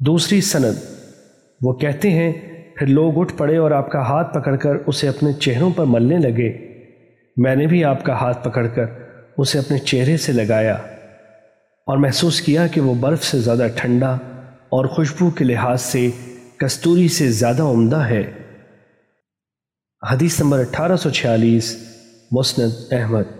دوسری سند۔ وہ کہتے ہیں، پھر لوگ اٹھ پڑے اور آپ کا ہاتھ پکڑ کر اسے اپنے چہروں پر ملنے لگے۔ میں نے بھی آپ کا ہاتھ پکڑ کر اسے اپنے چہرے سے لگایا اور محسوس کیا کہ وہ برف سے زیادہ ٹھنڈا اور خوشبو کے لحاظ سے کستوری سے زیادہ عمدہ ہے۔ حدیث نمبر اٹھارہ سو چھیالیس، مسند احمد۔